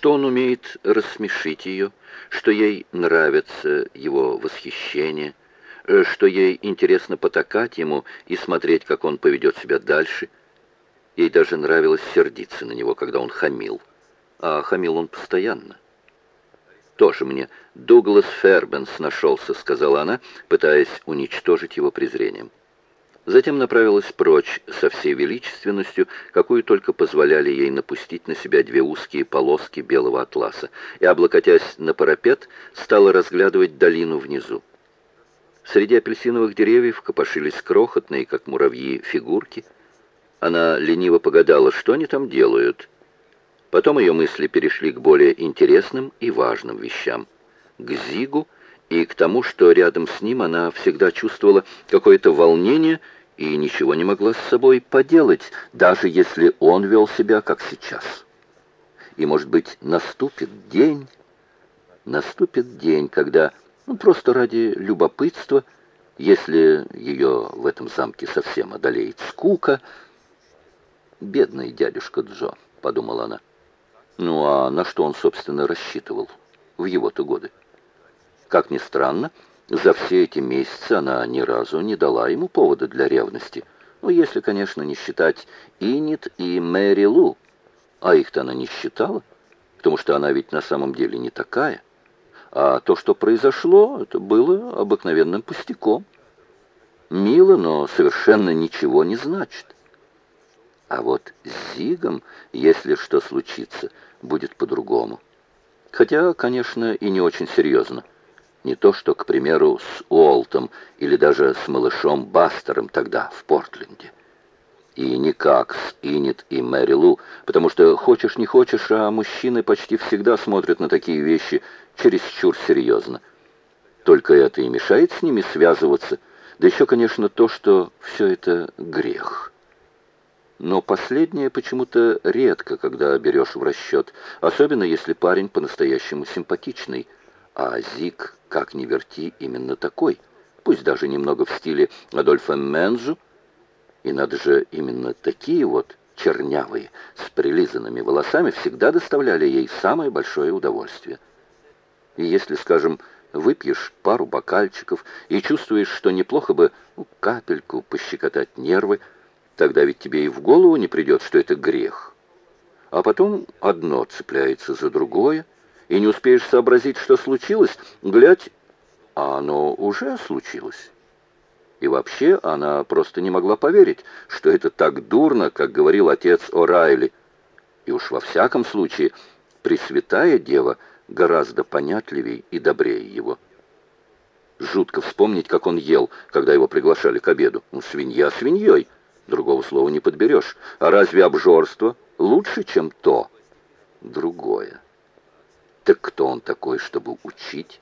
что он умеет рассмешить ее, что ей нравится его восхищение, э, что ей интересно потакать ему и смотреть, как он поведет себя дальше. Ей даже нравилось сердиться на него, когда он хамил. А хамил он постоянно. «Тоже мне Дуглас Фербенс нашелся», — сказала она, пытаясь уничтожить его презрением. Затем направилась прочь со всей величественностью, какую только позволяли ей напустить на себя две узкие полоски белого атласа, и, облокотясь на парапет, стала разглядывать долину внизу. Среди апельсиновых деревьев копошились крохотные, как муравьи, фигурки. Она лениво погадала, что они там делают. Потом ее мысли перешли к более интересным и важным вещам. К Зигу и к тому, что рядом с ним она всегда чувствовала какое-то волнение и ничего не могла с собой поделать, даже если он вел себя как сейчас. И, может быть, наступит день, наступит день, когда, ну, просто ради любопытства, если ее в этом замке совсем одолеет скука, «Бедный дядюшка Джо», — подумала она. Ну а на что он, собственно, рассчитывал в его-то годы? Как ни странно, за все эти месяцы она ни разу не дала ему повода для ревности. Ну, если, конечно, не считать Инит и Мэри Лу. А их-то она не считала, потому что она ведь на самом деле не такая. А то, что произошло, это было обыкновенным пустяком. Мило, но совершенно ничего не значит. А вот с Зигом, если что случится, будет по-другому. Хотя, конечно, и не очень серьезно. Не то что, к примеру, с Уолтом или даже с малышом Бастером тогда, в Портленде. И никак с Инет и Мэри Лу, потому что, хочешь не хочешь, а мужчины почти всегда смотрят на такие вещи чересчур серьезно. Только это и мешает с ними связываться. Да еще, конечно, то, что все это грех. Но последнее почему-то редко, когда берешь в расчет, особенно если парень по-настоящему симпатичный – а Зик, как ни верти, именно такой, пусть даже немного в стиле Адольфа Мензу. И надо же, именно такие вот чернявые, с прилизанными волосами, всегда доставляли ей самое большое удовольствие. И если, скажем, выпьешь пару бокальчиков и чувствуешь, что неплохо бы ну, капельку пощекотать нервы, тогда ведь тебе и в голову не придет, что это грех. А потом одно цепляется за другое, и не успеешь сообразить, что случилось, глядь, а оно уже случилось. И вообще она просто не могла поверить, что это так дурно, как говорил отец О'Райли. И уж во всяком случае, Пресвятая Дева гораздо понятливей и добрее его. Жутко вспомнить, как он ел, когда его приглашали к обеду. Ну, свинья свиньей, другого слова не подберешь. А разве обжорство лучше, чем то? Другое. Так кто он такой, чтобы учить?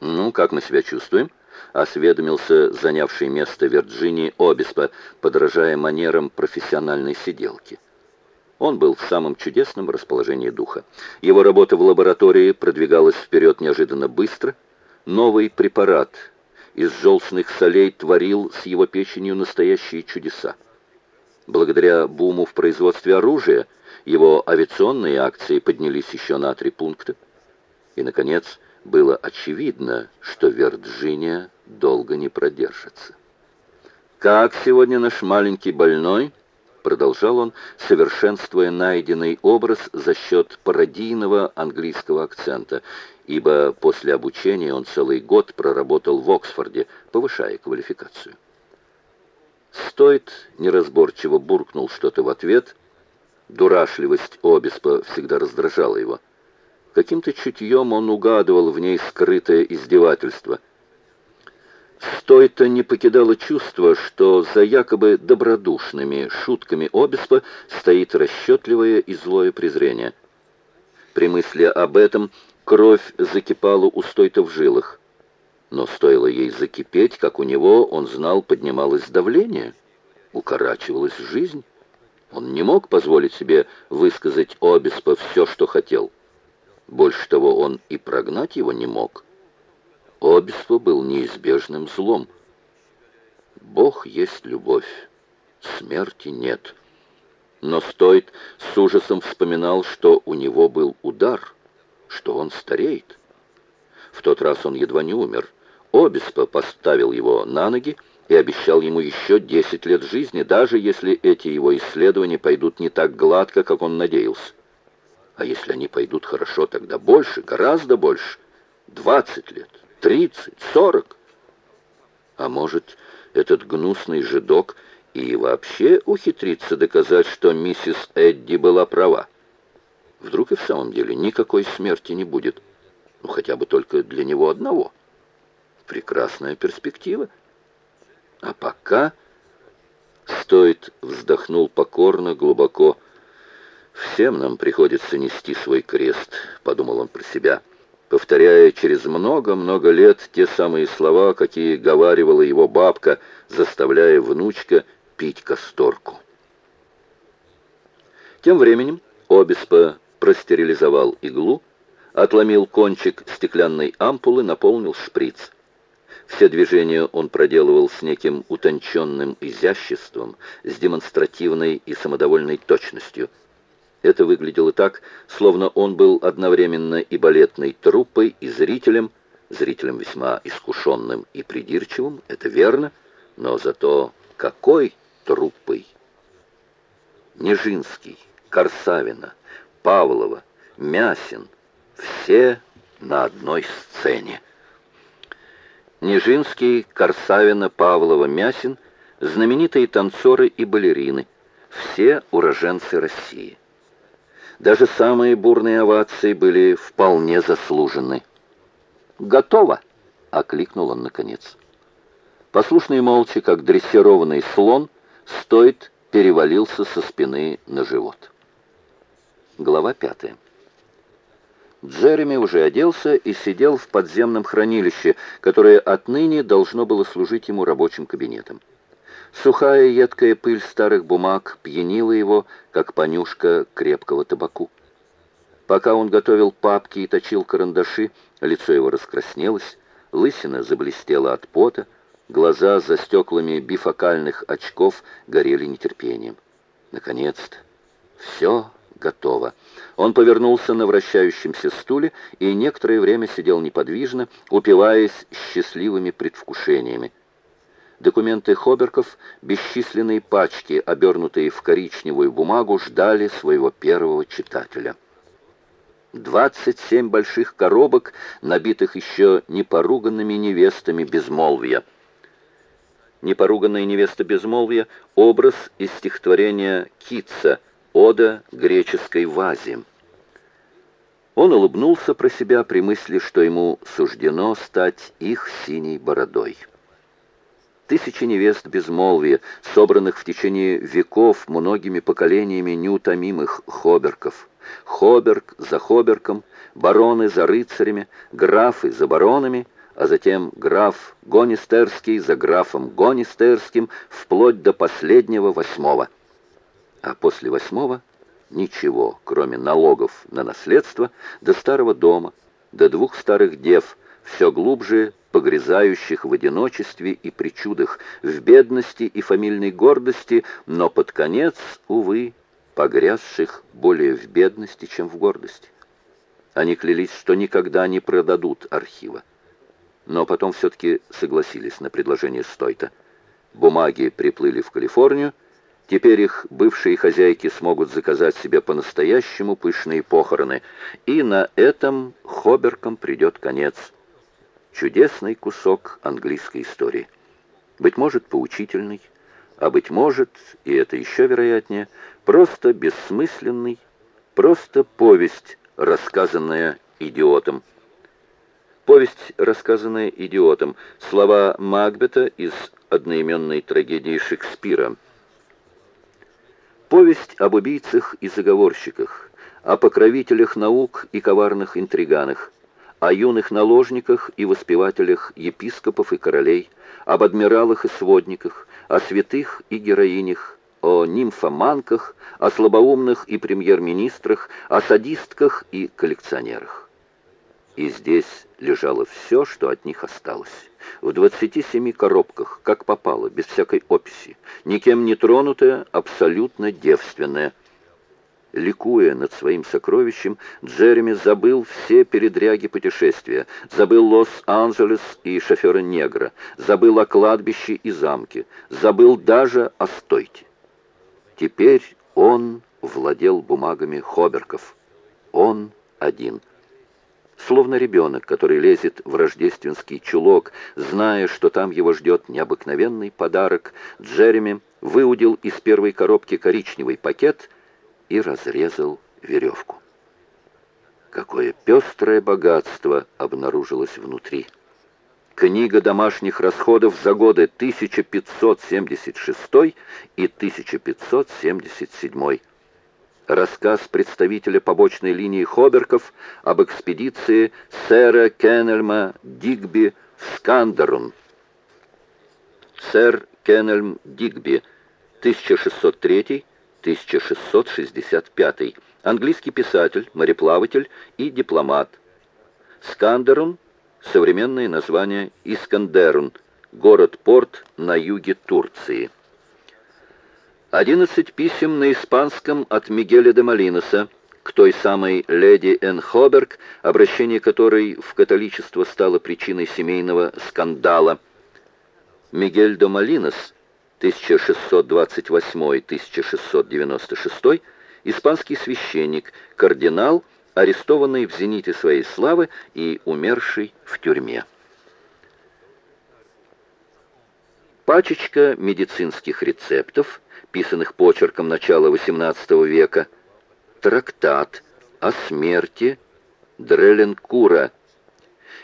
Ну, как мы себя чувствуем? Осведомился занявший место Вирджинии Обеспо, подражая манерам профессиональной сиделки. Он был в самом чудесном расположении духа. Его работа в лаборатории продвигалась вперед неожиданно быстро. Новый препарат из желчных солей творил с его печенью настоящие чудеса. Благодаря буму в производстве оружия его авиационные акции поднялись еще на три пункта. И, наконец, было очевидно, что Вирджиния долго не продержится. «Как сегодня наш маленький больной?» Продолжал он, совершенствуя найденный образ за счет пародийного английского акцента, ибо после обучения он целый год проработал в Оксфорде, повышая квалификацию. Стоит неразборчиво буркнул что-то в ответ, Дурашливость Обеспа всегда раздражала его. Каким-то чутьем он угадывал в ней скрытое издевательство. Стой-то не покидало чувство, что за якобы добродушными шутками Обеспа стоит расчетливое и злое презрение. При мысли об этом кровь закипала у Стойта в жилах. Но стоило ей закипеть, как у него, он знал, поднималось давление, укорачивалась жизнь. Он не мог позволить себе высказать Обеспо все, что хотел. Больше того, он и прогнать его не мог. Обеспо был неизбежным злом. Бог есть любовь, смерти нет. Но Стоит с ужасом вспоминал, что у него был удар, что он стареет. В тот раз он едва не умер. Обеспо поставил его на ноги и обещал ему еще 10 лет жизни, даже если эти его исследования пойдут не так гладко, как он надеялся. А если они пойдут хорошо, тогда больше, гораздо больше. 20 лет, 30, 40. А может, этот гнусный жидок и вообще ухитрится доказать, что миссис Эдди была права. Вдруг и в самом деле никакой смерти не будет. Ну, хотя бы только для него одного. Прекрасная перспектива. А пока... Стоит вздохнул покорно, глубоко. «Всем нам приходится нести свой крест», — подумал он про себя, повторяя через много-много лет те самые слова, какие говаривала его бабка, заставляя внучка пить касторку. Тем временем Обеспо простерилизовал иглу, отломил кончик стеклянной ампулы, наполнил шприц. Все движения он проделывал с неким утонченным изяществом, с демонстративной и самодовольной точностью. Это выглядело так, словно он был одновременно и балетной труппой, и зрителем, зрителем весьма искушенным и придирчивым, это верно, но зато какой труппой! Нежинский, Корсавина, Павлова, Мясин — все на одной сцене. Нижинский, Корсавина, Павлова, Мясин — знаменитые танцоры и балерины, все уроженцы России. Даже самые бурные овации были вполне заслужены. «Готово!» — окликнул он наконец. Послушный молча, как дрессированный слон, стоит перевалился со спины на живот. Глава пятая. Джереми уже оделся и сидел в подземном хранилище, которое отныне должно было служить ему рабочим кабинетом. Сухая едкая пыль старых бумаг пьянила его, как понюшка крепкого табаку. Пока он готовил папки и точил карандаши, лицо его раскраснелось, лысина заблестела от пота, глаза за стеклами бифокальных очков горели нетерпением. Наконец-то! Все готово. Он повернулся на вращающемся стуле и некоторое время сидел неподвижно, упиваясь счастливыми предвкушениями. Документы Хоберков, бесчисленные пачки, обернутые в коричневую бумагу, ждали своего первого читателя. 27 больших коробок, набитых еще непоруганными невестами безмолвия. Непоруганная невеста безмолвия — образ из стихотворения Китса — Ода греческой вазе. Он улыбнулся про себя при мысли, что ему суждено стать их синей бородой. Тысячи невест безмолвия, собранных в течение веков многими поколениями неутомимых хоберков. Хоберк за хоберком, бароны за рыцарями, графы за баронами, а затем граф Гонистерский за графом Гонистерским, вплоть до последнего восьмого – а после восьмого ничего, кроме налогов на наследство, до старого дома, до двух старых дев, все глубже погрязающих в одиночестве и причудах, в бедности и фамильной гордости, но под конец, увы, погрязших более в бедности, чем в гордости. Они клялись, что никогда не продадут архива. Но потом все-таки согласились на предложение Стойта. Бумаги приплыли в Калифорнию, Теперь их бывшие хозяйки смогут заказать себе по-настоящему пышные похороны, и на этом Хоберкам придет конец. Чудесный кусок английской истории. Быть может, поучительный, а быть может, и это еще вероятнее, просто бессмысленный, просто повесть, рассказанная идиотом. Повесть, рассказанная идиотом. Слова Макбета из одноименной трагедии Шекспира – Повесть об убийцах и заговорщиках, о покровителях наук и коварных интриганах, о юных наложниках и воспевателях епископов и королей, об адмиралах и сводниках, о святых и героинях, о нимфоманках, о слабоумных и премьер-министрах, о садистках и коллекционерах. И здесь лежало все, что от них осталось. В 27 коробках, как попало, без всякой описи, никем не тронутая, абсолютно девственная. Ликуя над своим сокровищем, Джереми забыл все передряги путешествия, забыл Лос-Анджелес и шофера-негра, забыл о кладбище и замке, забыл даже о стойке. Теперь он владел бумагами Хоберков. Он один — Словно ребенок, который лезет в рождественский чулок, зная, что там его ждет необыкновенный подарок, Джереми выудил из первой коробки коричневый пакет и разрезал веревку. Какое пестрое богатство обнаружилось внутри. Книга домашних расходов за годы 1576 и 1577 рассказ представителя побочной линии Хоберков об экспедиции сэра Кеннельма Дигби в Скандерун. Сэр Кеннельм Дигби, 1603-1665, английский писатель, мореплаватель и дипломат. Скандерун – современное название Искандерун, город-порт на юге Турции. Одиннадцать писем на испанском от Мигеля де Малиноса к той самой леди Эн Хоберг, обращение которой в католичество стало причиной семейного скандала. Мигель де Малинос, 1628-1696, испанский священник, кардинал, арестованный в зените своей славы и умерший в тюрьме. Пачечка медицинских рецептов – писанных почерком начала XVIII века, трактат о смерти Дреленкура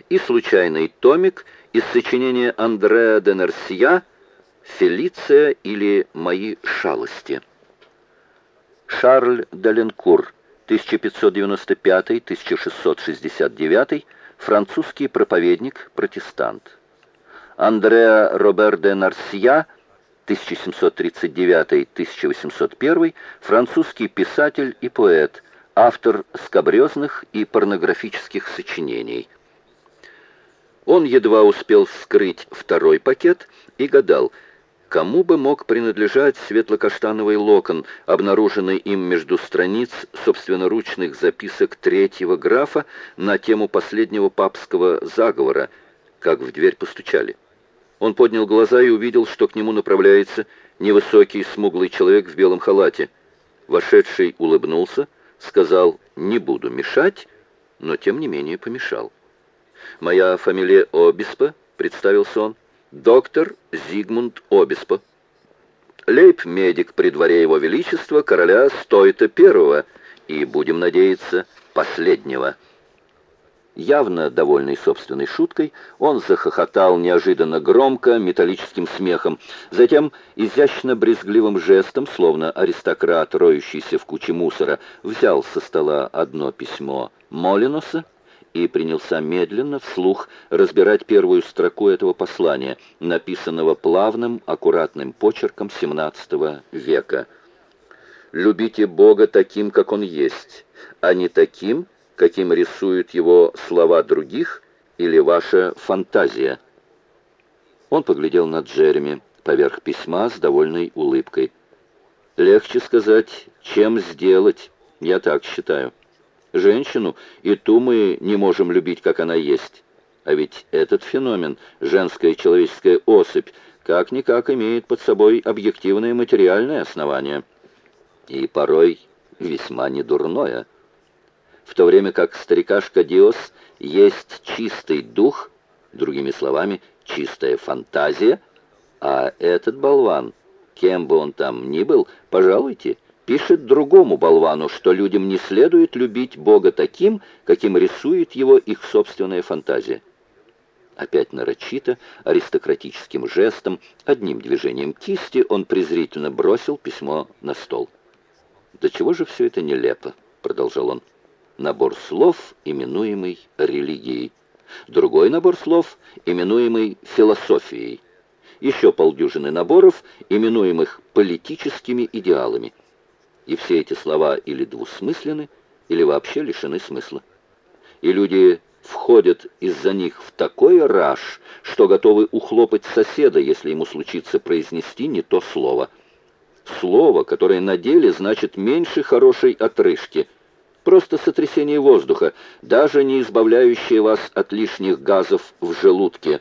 и случайный томик из сочинения Андреа де Нерсия «Фелиция или мои шалости». Шарль Даленкур, 1595-1669, французский проповедник, протестант. Андреа Робер де Нарсия – 1739-1801, французский писатель и поэт, автор скабрезных и порнографических сочинений. Он едва успел вскрыть второй пакет и гадал, кому бы мог принадлежать светло-каштановый локон, обнаруженный им между страниц собственноручных записок третьего графа на тему последнего папского заговора, как в дверь постучали. Он поднял глаза и увидел, что к нему направляется невысокий смуглый человек в белом халате. Вошедший улыбнулся, сказал «не буду мешать», но тем не менее помешал. «Моя фамилия Обиспо», — представился он, — «доктор Зигмунд Обиспо». Лейб-медик при дворе его величества, короля Стойта первого, и, будем надеяться, последнего. Явно довольный собственной шуткой, он захохотал неожиданно громко, металлическим смехом. Затем, изящно-брезгливым жестом, словно аристократ, роющийся в куче мусора, взял со стола одно письмо Молинуса и принялся медленно, вслух, разбирать первую строку этого послания, написанного плавным, аккуратным почерком XVII века. «Любите Бога таким, как Он есть, а не таким, каким рисуют его слова других или ваша фантазия. Он поглядел на Джереми поверх письма с довольной улыбкой. Легче сказать, чем сделать, я так считаю. Женщину и ту мы не можем любить, как она есть. А ведь этот феномен, женская человеческая особь, как-никак имеет под собой объективное материальное основание. И порой весьма недурное в то время как старикашка Диос есть чистый дух, другими словами, чистая фантазия, а этот болван, кем бы он там ни был, пожалуйте, пишет другому болвану, что людям не следует любить Бога таким, каким рисует его их собственная фантазия. Опять нарочито, аристократическим жестом, одним движением кисти он презрительно бросил письмо на стол. «Да чего же все это нелепо?» — продолжал он набор слов, именуемый религией. Другой набор слов, именуемый философией. Еще полдюжины наборов, именуемых политическими идеалами. И все эти слова или двусмысленны, или вообще лишены смысла. И люди входят из-за них в такой раж, что готовы ухлопать соседа, если ему случится произнести не то слово. Слово, которое на деле значит меньше хорошей отрыжки – Просто сотрясение воздуха, даже не избавляющее вас от лишних газов в желудке.